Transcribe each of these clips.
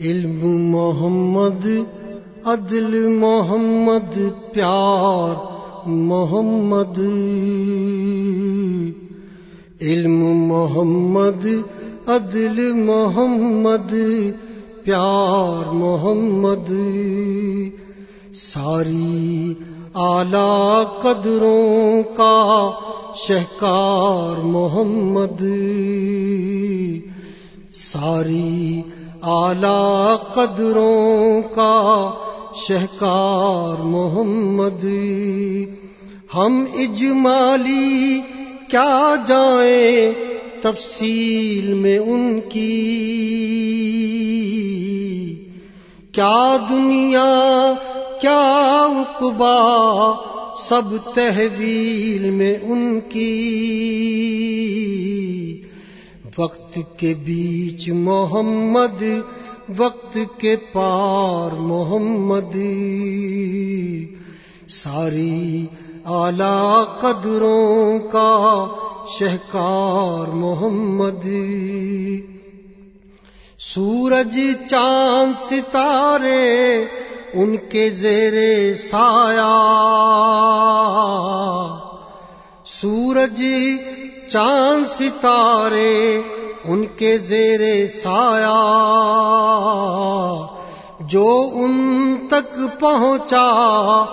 علم محمد، عدل محمد، پیار محمد۔ علم محمد، عدل محمد، پیار محمد۔ ساری اعلی قدروں کا شہکار محمد۔ ساری اعلی قدروں کا شہکار محمد۔ ہم اجمالی کیا جائیں تفصیل میں ان کی۔ کیا دنیا، کیا اقبا سب تحویل میں ان کی۔ وقت کے بیچ محمد، وقت کے پار محمد۔ ساری اعلی قدروں کا شہکار محمد۔ سورج، چاند، ستارے، ان کے زیر سایہ۔ سورج چاند ستارے ان کے زیر سایہ جو ان تک پہنچا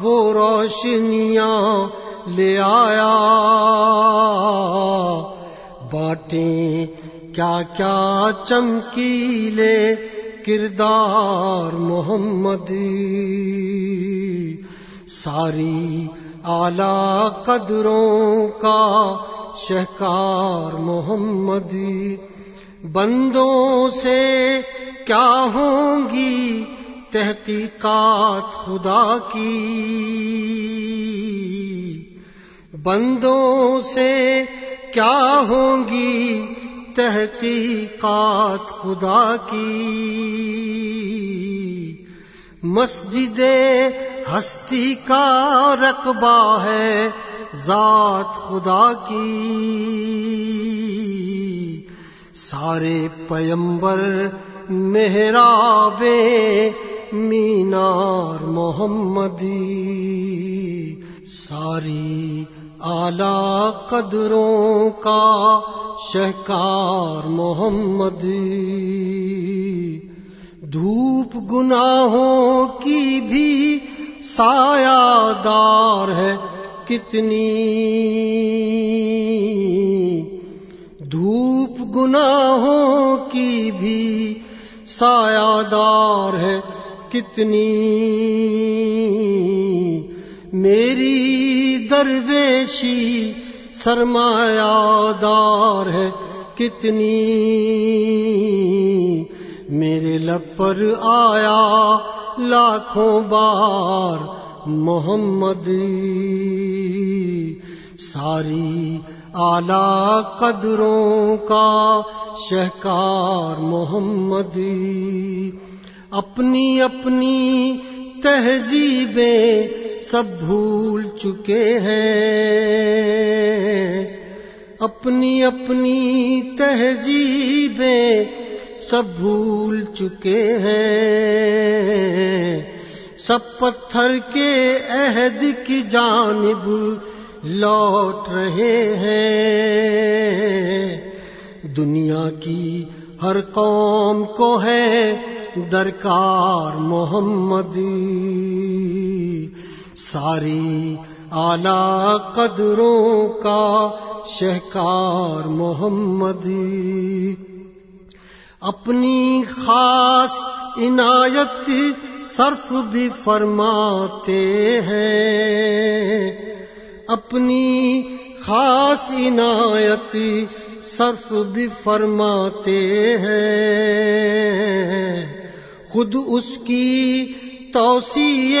وہ روشنیاں لے آیا۔ باٹیں کیا کیا چمکیلے کردار محمد۔ ساری اعلی قدروں کا شہکار محمد بندوں سے کیا ہوں گی تحقیقات خدا کی؟ بندوں سے کیا ہوں گی تحقیقات خدا کی؟ مسجد ہستی کا رقبہ ہے ذات خدا کی۔ سارے پیمبر، محراب، مینار محمدی۔ ساری اعلی قدروں کا شہکار محمد دھوپ گناہوں کی بھی سایہ دار ہے کتنی دھوپ گناہوں کی بھی سایہ دار ہے کتنی میری درویشی سرمایہ دار ہے کتنی میرے لب پر آیا لاکھوں بار محمد، ساری اعلی قدروں کا شہکار محمد۔ اپنی اپنی تہذیبیں سب بھول چکے ہیں۔ اپنی اپنی تہذیبیں سب بھول چکے ہیں۔ سب پتھر کے عہد کی جانب لوٹ رہے ہیں۔ دنیا کی ہر قوم کو ہے درکار محمد۔ ساری اعلی قدروں کا شہکار محمد۔ اپنی خاص عنایت صرف بھی فرماتے ہیں۔ اپنی خاص عنایت صرف بھی فرماتے ہیں۔ خود اس کی توسیع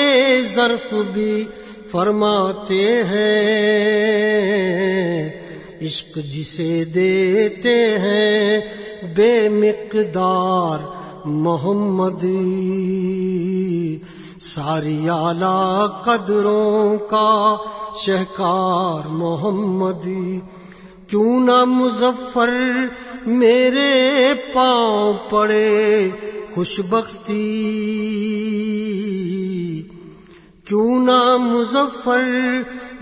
ظرف بھی فرماتے ہیں۔ عشق جسے دیتے ہیں، بے مقدار محمد ساری اعلی قدروں کا شہکار محمد کیوں نہ مظفر میرے پاؤں پڑے خوش بختی کیوں نہ مظفر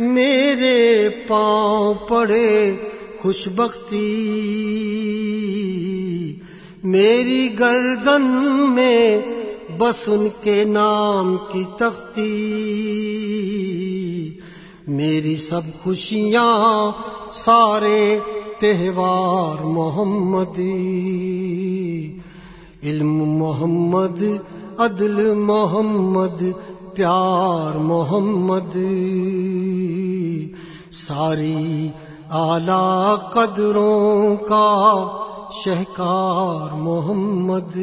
میرے پاؤں پڑے خوش بختی میری گردن میں بس ان کے نام کی تختی۔ میری سب خوشیاں سارے تہوار محمد علم محمد، عدل محمد، پیار محمد۔ ساری اعلی قدروں کا شہکار محمد۔